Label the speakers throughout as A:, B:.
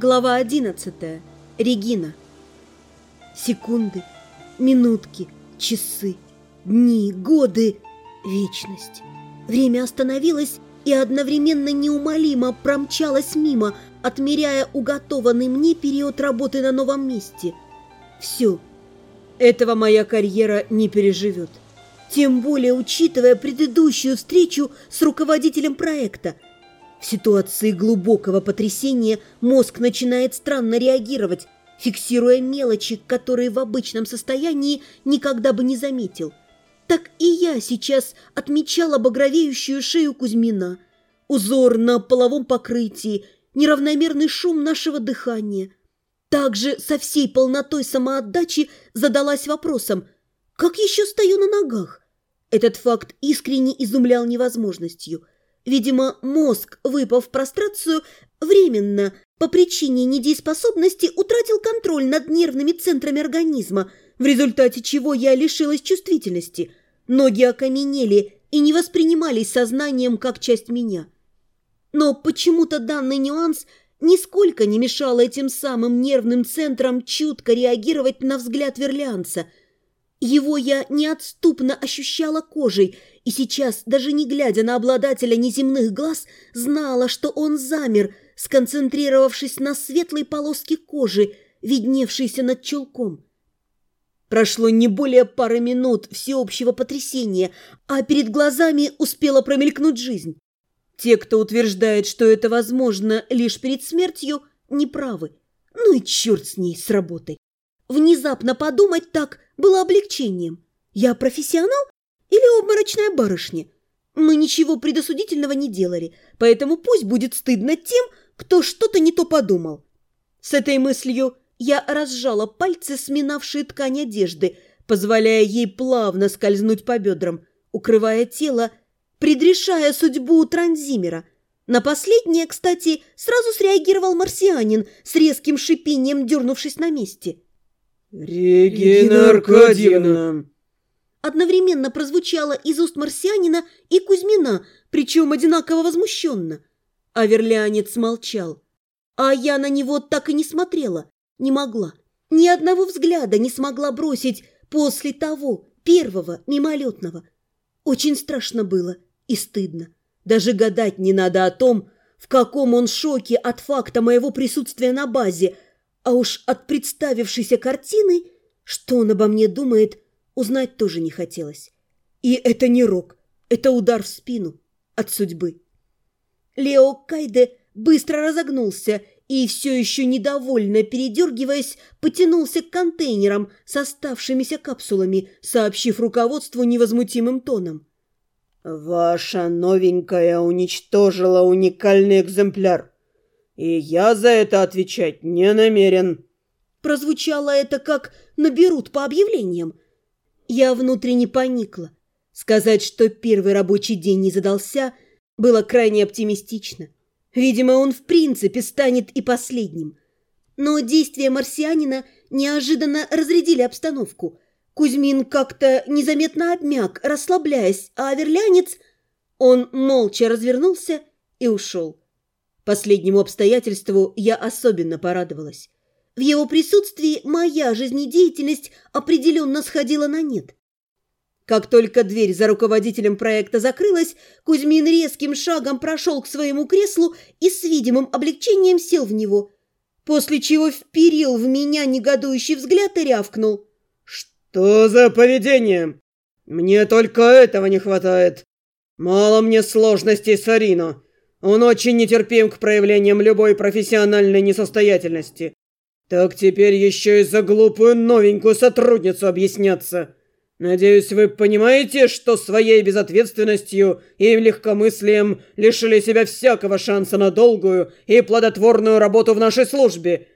A: Глава 11. Регина. Секунды, минутки, часы, дни, годы, вечность. Время остановилось и одновременно неумолимо промчалось мимо, отмеряя уготованный мне период работы на новом месте. Все. Этого моя карьера не переживет. Тем более, учитывая предыдущую встречу с руководителем проекта – в ситуации глубокого потрясения мозг начинает странно реагировать, фиксируя мелочи, которые в обычном состоянии никогда бы не заметил. Так и я сейчас отмечала багровеющую шею Кузьмина, узор на половом покрытии, неравномерный шум нашего дыхания. Также со всей полнотой самоотдачи задалась вопросом, как еще стою на ногах? Этот факт искренне изумлял невозможностью – Видимо, мозг, выпав в прострацию, временно, по причине недееспособности, утратил контроль над нервными центрами организма, в результате чего я лишилась чувствительности. Ноги окаменели и не воспринимались сознанием как часть меня. Но почему-то данный нюанс нисколько не мешал этим самым нервным центрам чутко реагировать на взгляд верлианца. Его я неотступно ощущала кожей – и сейчас, даже не глядя на обладателя неземных глаз, знала, что он замер, сконцентрировавшись на светлой полоске кожи, видневшейся над чулком. Прошло не более пары минут всеобщего потрясения, а перед глазами успела промелькнуть жизнь. Те, кто утверждает, что это возможно лишь перед смертью, неправы. Ну и черт с ней, с работой. Внезапно подумать так было облегчением. Я профессионал или обморочная барышня. Мы ничего предосудительного не делали, поэтому пусть будет стыдно тем, кто что-то не то подумал. С этой мыслью я разжала пальцы, сминавшие ткань одежды, позволяя ей плавно скользнуть по бедрам, укрывая тело, предрешая судьбу транзимера. На последнее, кстати, сразу среагировал марсианин с резким шипением, дернувшись на месте.
B: «Регина Аркадьевна!»
A: одновременно прозвучало из уст марсианина и Кузьмина, причем одинаково возмущенно. А верлянец молчал. А я на него так и не смотрела, не могла. Ни одного взгляда не смогла бросить после того, первого, мимолетного. Очень страшно было и стыдно. Даже гадать не надо о том, в каком он шоке от факта моего присутствия на базе, а уж от представившейся картины, что он обо мне думает – Узнать тоже не хотелось. И это не рок, это удар в спину от судьбы. Лео Кайде быстро разогнулся и, все еще недовольно передергиваясь, потянулся к контейнерам с оставшимися капсулами, сообщив руководству невозмутимым тоном.
B: «Ваша новенькая уничтожила уникальный экземпляр, и я за это отвечать не намерен».
A: Прозвучало это как «наберут по объявлениям», я внутренне поникла. Сказать, что первый рабочий день не задался, было крайне оптимистично. Видимо, он в принципе станет и последним. Но действия марсианина неожиданно разрядили обстановку. Кузьмин как-то незаметно обмяк, расслабляясь, а верлянец... Он молча развернулся и ушел. Последнему обстоятельству я особенно порадовалась. В его присутствии моя жизнедеятельность определенно сходила на нет. Как только дверь за руководителем проекта закрылась, Кузьмин резким шагом прошел к своему креслу и с видимым облегчением сел в него, после чего вперил в меня негодующий взгляд и рявкнул.
B: «Что за поведение? Мне только этого не хватает. Мало мне сложностей с Арино. Он очень нетерпим к проявлениям любой профессиональной несостоятельности. Так теперь еще и за глупую новенькую сотрудницу объясняться. Надеюсь, вы понимаете, что своей безответственностью и легкомыслием лишили себя всякого шанса на долгую и плодотворную работу в нашей службе.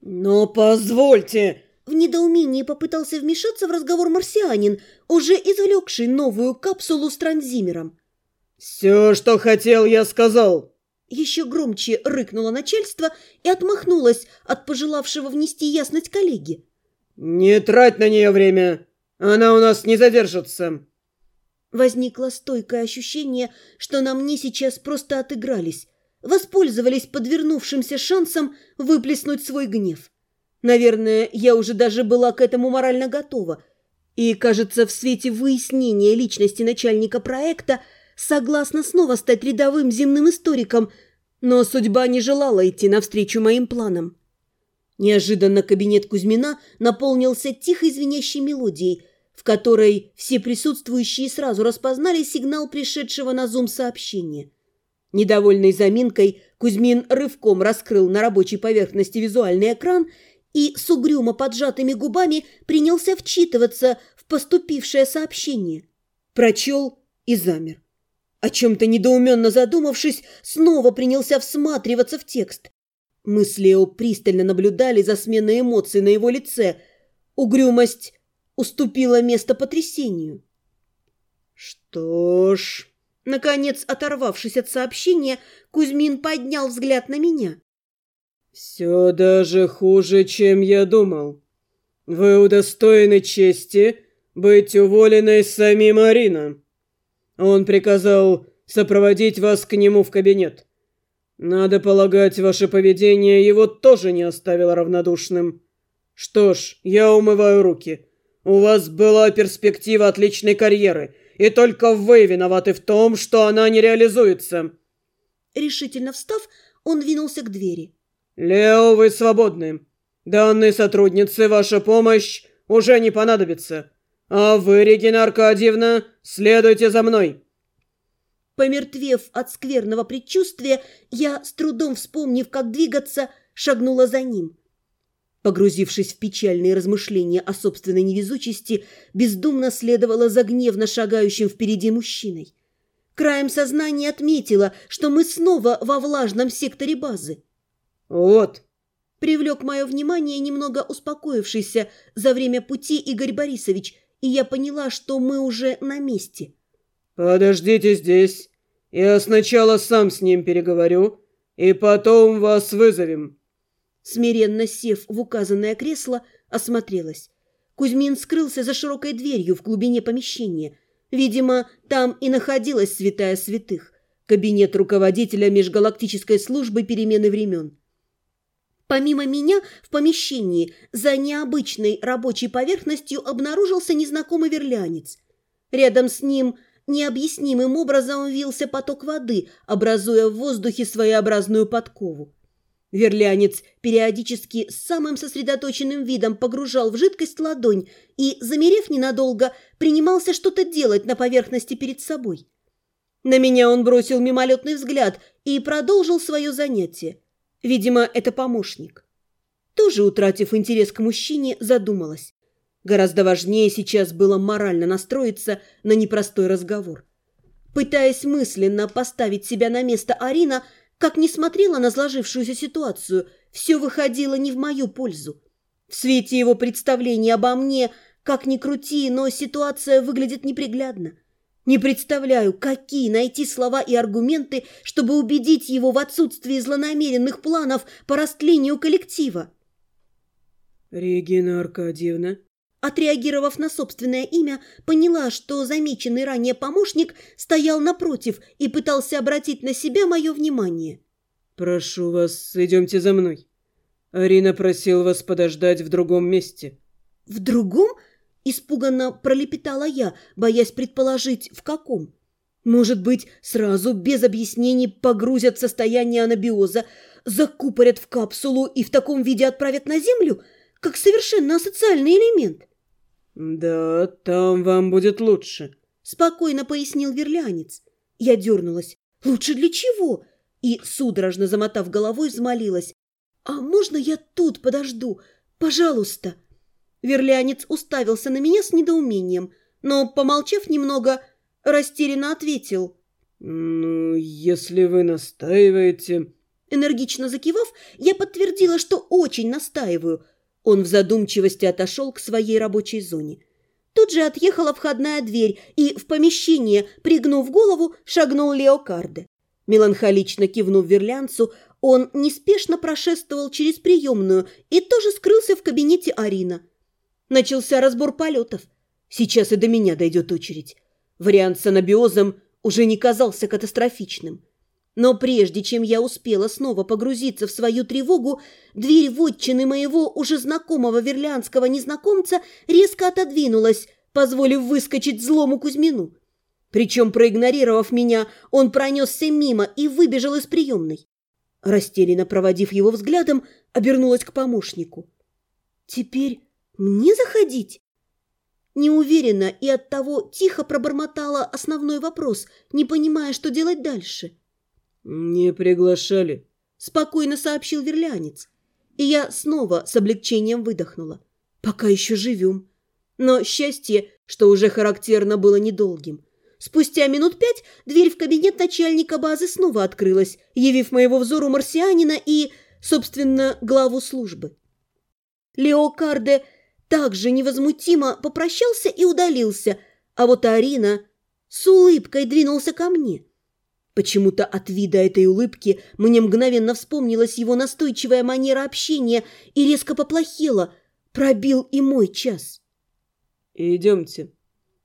B: Но позвольте...
A: В недоумении попытался вмешаться в разговор марсианин, уже извлекший новую капсулу с транзимером.
B: «Все, что хотел, я сказал.
A: Еще громче рыкнуло начальство и отмахнулось от пожелавшего внести ясность коллеги.
B: «Не трать на нее время! Она у нас не задержится!»
A: Возникло стойкое ощущение, что на мне сейчас просто отыгрались. воспользовались подвернувшимся шансом выплеснуть свой гнев. Наверное, я уже даже была к этому морально готова. И, кажется, в свете выяснения личности начальника проекта согласна снова стать рядовым земным историком, но судьба не желала идти навстречу моим планам. Неожиданно кабинет Кузьмина наполнился тихой звенящей мелодией, в которой все присутствующие сразу распознали сигнал пришедшего на зум сообщения. Недовольной заминкой Кузьмин рывком раскрыл на рабочей поверхности визуальный экран и с угрюмо поджатыми губами принялся вчитываться в поступившее сообщение. Прочел и замер. О чем-то недоуменно задумавшись, снова принялся всматриваться в текст. Мы Лео пристально наблюдали за сменой эмоций на его лице. Угрюмость уступила место потрясению.
B: «Что ж...»
A: Наконец, оторвавшись от сообщения, Кузьмин поднял взгляд на меня.
B: «Все даже хуже, чем я думал. Вы удостоены чести быть уволенной самим Марина. Он приказал сопроводить вас к нему в кабинет. Надо полагать, ваше поведение его тоже не оставило равнодушным. Что ж, я умываю руки. У вас была перспектива отличной карьеры, и только вы виноваты в том, что она не реализуется.
A: Решительно встав, он двинулся к двери.
B: Лео, вы свободны. Данной сотруднице ваша помощь уже не понадобится. А вы, Регина Аркадьевна, следуйте за мной.
A: Помертвев от скверного предчувствия, я, с трудом вспомнив, как двигаться, шагнула за ним. Погрузившись в печальные размышления о собственной невезучести, бездумно следовала за гневно шагающим впереди мужчиной. Краем сознания отметила, что мы снова во влажном секторе базы.
B: «Вот!»
A: — привлек мое внимание немного успокоившийся за время пути Игорь Борисович, и я поняла, что мы уже на месте.
B: «Подождите здесь. Я сначала сам с ним переговорю, и потом вас вызовем».
A: Смиренно сев в указанное кресло, осмотрелась. Кузьмин скрылся за широкой дверью в глубине помещения. Видимо, там и находилась святая святых, кабинет руководителя межгалактической службы перемены времен. Помимо меня в помещении за необычной рабочей поверхностью обнаружился незнакомый верлянец. Рядом с ним необъяснимым образом вился поток воды, образуя в воздухе своеобразную подкову. Верлянец периодически с самым сосредоточенным видом погружал в жидкость ладонь и, замерев ненадолго, принимался что-то делать на поверхности перед собой. На меня он бросил мимолетный взгляд и продолжил свое занятие. Видимо, это помощник. Тоже утратив интерес к мужчине, задумалась. Гораздо важнее сейчас было морально настроиться на непростой разговор. Пытаясь мысленно поставить себя на место Арина, как не смотрела на сложившуюся ситуацию, все выходило не в мою пользу. В свете его представления обо мне, как ни крути, но ситуация выглядит неприглядно. Не представляю, какие найти слова и аргументы, чтобы убедить его в отсутствии злонамеренных планов по растлению коллектива.
B: «Регина Аркадьевна?»
A: Отреагировав на собственное имя, поняла, что замеченный ранее помощник стоял напротив и пытался обратить на себя мое внимание.
B: «Прошу вас, идемте за мной. Арина просил вас подождать в другом месте».
A: «В другом?» – испуганно пролепетала я, боясь предположить, в каком. «Может быть, сразу, без объяснений, погрузят в состояние анабиоза, закупорят в капсулу и в таком виде отправят на Землю?» как совершенно асоциальный элемент.
B: «Да, там вам будет лучше», –
A: спокойно пояснил верлянец. Я дернулась. «Лучше для чего?» И, судорожно замотав головой, взмолилась. «А можно я тут подожду? Пожалуйста!» Верлянец уставился на меня с недоумением, но, помолчав немного, растерянно ответил.
B: «Ну, если вы настаиваете...»
A: Энергично закивав, я подтвердила, что очень настаиваю – он в задумчивости отошел к своей рабочей зоне. Тут же отъехала входная дверь, и в помещение, пригнув голову, шагнул Леокарде. Меланхолично кивнув верлянцу, он неспешно прошествовал через приемную и тоже скрылся в кабинете Арина. Начался разбор полетов. Сейчас и до меня дойдет очередь. Вариант с анабиозом уже не казался катастрофичным. Но прежде чем я успела снова погрузиться в свою тревогу, дверь вотчины моего уже знакомого верлянского незнакомца резко отодвинулась, позволив выскочить злому Кузьмину. Причем, проигнорировав меня, он пронесся мимо и выбежал из приемной. Растерянно проводив его взглядом, обернулась к помощнику. «Теперь мне заходить?» Неуверенно и оттого тихо пробормотала основной вопрос, не понимая, что делать дальше.
B: «Не приглашали», —
A: спокойно сообщил верлянец. И я снова с облегчением выдохнула. «Пока еще живем». Но счастье, что уже характерно, было недолгим. Спустя минут пять дверь в кабинет начальника базы снова открылась, явив моего взору марсианина и, собственно, главу службы. Лео Карде также невозмутимо попрощался и удалился, а вот Арина с улыбкой двинулся ко мне. Почему-то от вида этой улыбки мне мгновенно вспомнилась его настойчивая манера общения и резко поплохело. Пробил и мой час.
B: «Идемте».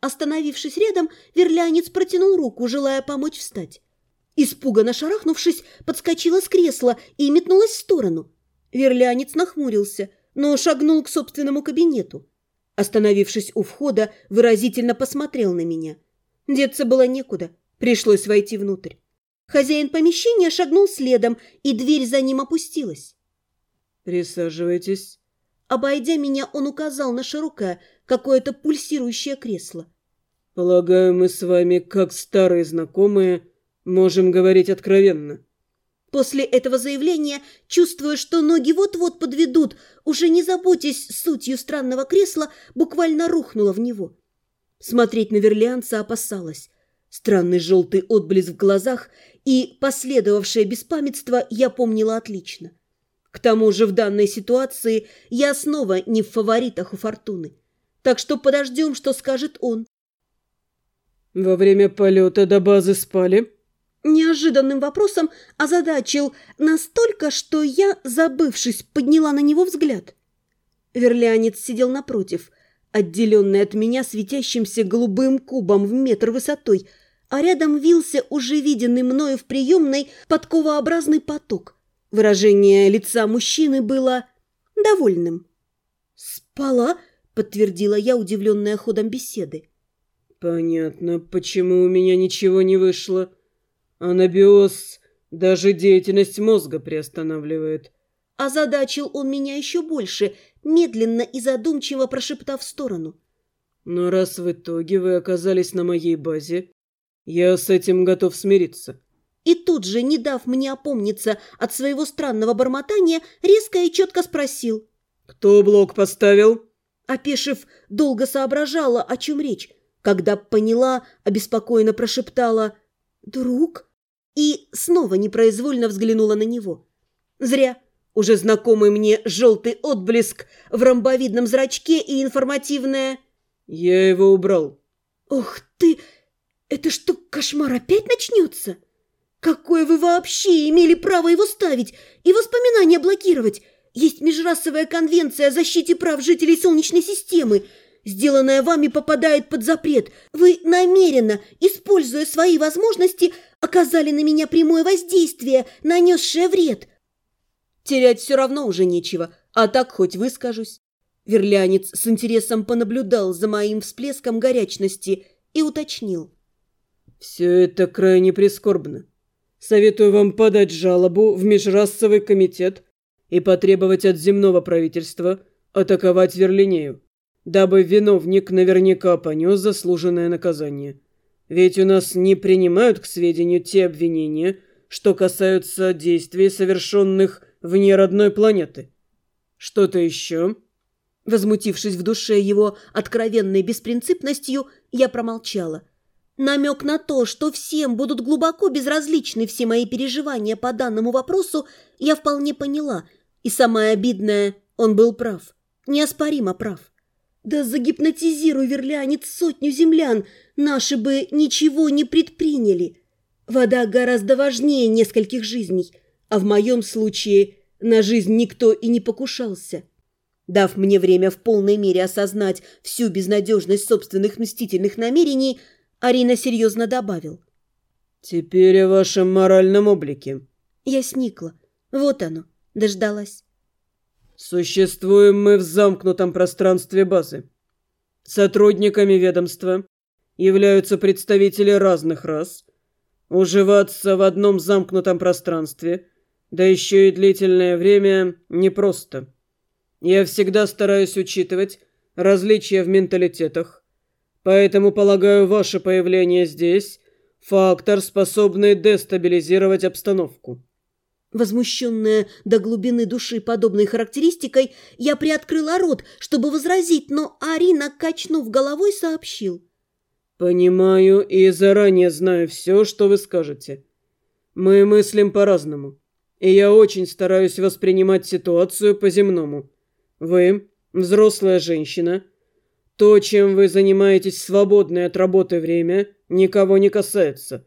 A: Остановившись рядом, верлянец протянул руку, желая помочь встать. Испуганно шарахнувшись, подскочила с кресла и метнулась в сторону. Верлянец нахмурился, но шагнул к собственному кабинету. Остановившись у входа, выразительно посмотрел на меня. Деться было некуда — Пришлось войти внутрь. Хозяин помещения шагнул следом, и дверь за ним опустилась.
B: «Присаживайтесь».
A: Обойдя меня, он указал на широкое, какое-то пульсирующее кресло.
B: «Полагаю, мы с вами, как старые знакомые, можем говорить откровенно».
A: После этого заявления, чувствуя, что ноги вот-вот подведут, уже не заботясь сутью странного кресла, буквально рухнула в него. Смотреть на верлианца опасалась. Странный желтый отблеск в глазах и последовавшее беспамятство я помнила отлично. К тому же в данной ситуации я снова не в фаворитах у Фортуны. Так что подождем, что скажет он.
B: «Во время полета до базы спали?»
A: Неожиданным вопросом озадачил настолько, что я, забывшись, подняла на него взгляд. Верлянец сидел напротив, отделенный от меня светящимся голубым кубом в метр высотой – а рядом вился уже виденный мною в приемной подковообразный поток. Выражение лица мужчины было довольным. «Спала?» — подтвердила я, удивленная ходом беседы.
B: «Понятно, почему у меня ничего не вышло. Анабиоз даже деятельность мозга приостанавливает».
A: Озадачил он меня еще больше, медленно и задумчиво прошептав в сторону.
B: «Но раз в итоге вы оказались на моей базе, я с этим готов смириться.
A: И тут же, не дав мне опомниться от своего странного бормотания, резко и четко спросил.
B: «Кто блок поставил?»
A: Опешив, долго соображала, о чем речь. Когда поняла, обеспокоенно прошептала «Друг?» И снова непроизвольно взглянула на него. Зря. Уже знакомый мне желтый отблеск в ромбовидном зрачке и информативное
B: «Я его убрал».
A: «Ух ты!» Это что, кошмар опять начнется? Какое вы вообще имели право его ставить и воспоминания блокировать? Есть межрасовая конвенция о защите прав жителей Солнечной системы. Сделанная вами попадает под запрет. Вы намеренно, используя свои возможности, оказали на меня прямое воздействие, нанесшее вред. Терять все равно уже нечего, а так хоть выскажусь. Верлянец с интересом понаблюдал за моим всплеском горячности и уточнил.
B: «Все это крайне прискорбно. Советую вам подать жалобу в межрасовый комитет и потребовать от земного правительства атаковать Верлинею, дабы виновник наверняка понес заслуженное наказание. Ведь у нас не принимают к сведению те обвинения, что касаются действий, совершенных вне родной планеты. Что-то еще?»
A: Возмутившись в душе его откровенной беспринципностью, я промолчала – Намек на то, что всем будут глубоко безразличны все мои переживания по данному вопросу, я вполне поняла. И самое обидное, он был прав. Неоспоримо прав. Да загипнотизируй, верлянец, сотню землян, наши бы ничего не предприняли. Вода гораздо важнее нескольких жизней, а в моем случае на жизнь никто и не покушался. Дав мне время в полной мере осознать всю безнадежность собственных мстительных намерений, Арина серьезно добавил.
B: Теперь о вашем моральном облике.
A: Я сникла. Вот оно, дождалась.
B: Существуем мы в замкнутом пространстве базы. Сотрудниками ведомства являются представители разных рас. Уживаться в одном замкнутом пространстве, да еще и длительное время, непросто. Я всегда стараюсь учитывать различия в менталитетах, поэтому полагаю ваше появление здесь – фактор, способный дестабилизировать обстановку.
A: Возмущенная до глубины души подобной характеристикой, я приоткрыла рот, чтобы возразить, но Арина, качнув головой, сообщил.
B: «Понимаю и заранее знаю все, что вы скажете. Мы мыслим по-разному, и я очень стараюсь воспринимать ситуацию по-земному. Вы, взрослая женщина, то, чем вы занимаетесь в свободное от работы время, никого не касается.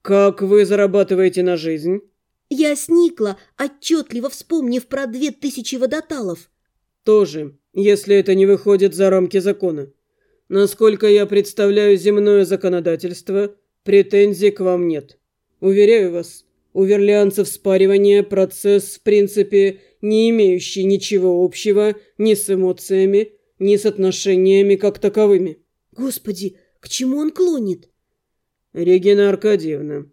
B: Как вы зарабатываете на жизнь?»
A: Я сникла, отчетливо вспомнив про две тысячи водоталов.
B: Тоже, если это не выходит за рамки закона. Насколько я представляю земное законодательство, претензий к вам нет. Уверяю вас, у верлианцев спаривание – процесс, в принципе, не имеющий ничего общего ни с эмоциями, ни с отношениями как таковыми.
A: Господи, к чему он клонит?
B: Регина Аркадьевна,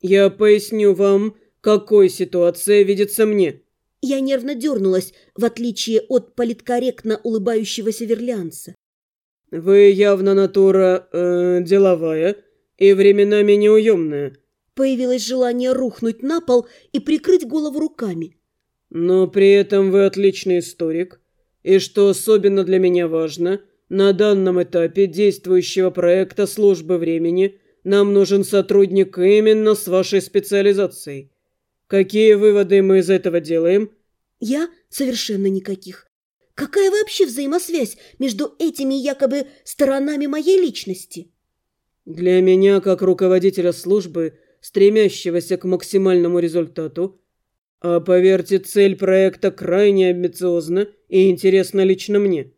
B: я поясню вам, какой ситуация видится мне.
A: Я нервно дернулась, в отличие от политкорректно улыбающегося верлянца.
B: Вы явно натура э, деловая и временами неуемная.
A: Появилось желание рухнуть на пол и прикрыть голову руками.
B: Но при этом вы отличный историк. И что особенно для меня важно, на данном этапе действующего проекта службы времени нам нужен сотрудник именно с вашей специализацией. Какие выводы мы из этого делаем?
A: Я совершенно никаких. Какая вообще взаимосвязь между этими якобы сторонами моей личности?
B: Для меня, как руководителя службы, стремящегося к максимальному результату, а поверьте, цель проекта крайне амбициозна и интересна лично мне.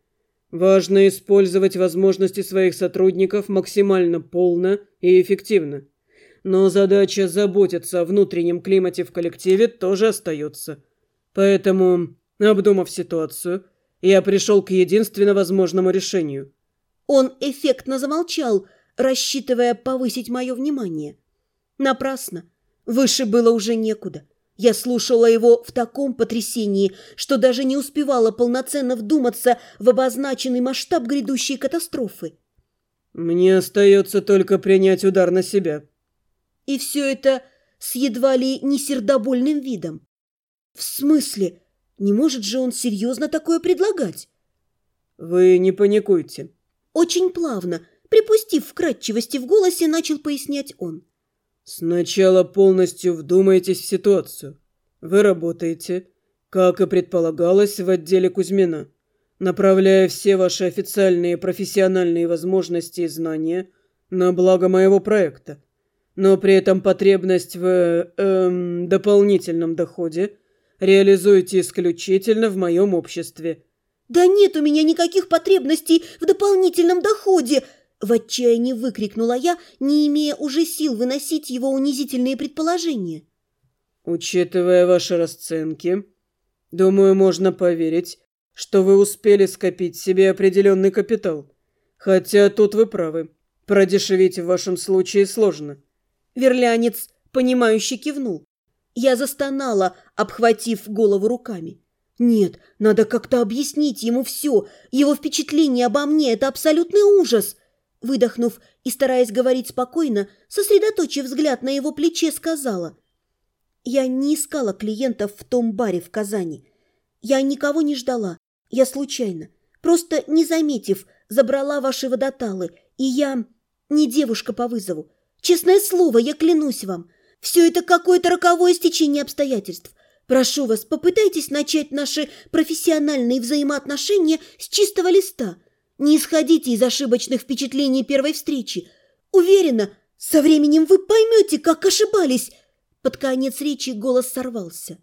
B: Важно использовать возможности своих сотрудников максимально полно и эффективно. Но задача заботиться о внутреннем климате в коллективе тоже остается. Поэтому, обдумав ситуацию, я пришел к единственно возможному решению.
A: Он эффектно замолчал, рассчитывая повысить мое внимание. Напрасно. Выше было уже некуда. Я слушала его в таком потрясении, что даже не успевала полноценно вдуматься в обозначенный масштаб грядущей катастрофы.
B: «Мне остается только принять удар на себя»,
A: и все это с едва ли не сердобольным видом. В смысле? Не может же он серьезно такое предлагать?
B: Вы не паникуйте.
A: Очень плавно, припустив вкрадчивости в голосе, начал пояснять он.
B: Сначала полностью вдумайтесь в ситуацию. Вы работаете, как и предполагалось, в отделе Кузьмина, направляя все ваши официальные профессиональные возможности и знания на благо моего проекта но при этом потребность в эм, дополнительном доходе реализуете исключительно в моем обществе.
A: «Да нет у меня никаких потребностей в дополнительном доходе!» В отчаянии выкрикнула я, не имея уже сил выносить его унизительные предположения.
B: «Учитывая ваши расценки, думаю, можно поверить, что вы успели скопить себе определенный капитал. Хотя тут вы правы, продешевить в вашем случае сложно».
A: Верлянец, понимающе кивнул. Я застонала, обхватив голову руками. Нет, надо как-то объяснить ему все. Его впечатление обо мне – это абсолютный ужас. Выдохнув и стараясь говорить спокойно, сосредоточив взгляд на его плече, сказала. Я не искала клиентов в том баре в Казани. Я никого не ждала. Я случайно, просто не заметив, забрала ваши водоталы. И я не девушка по вызову. Честное слово, я клянусь вам, все это какое-то роковое стечение обстоятельств. Прошу вас, попытайтесь начать наши профессиональные взаимоотношения с чистого листа. Не исходите из ошибочных впечатлений первой встречи. Уверена, со временем вы поймете, как ошибались. Под конец речи голос сорвался.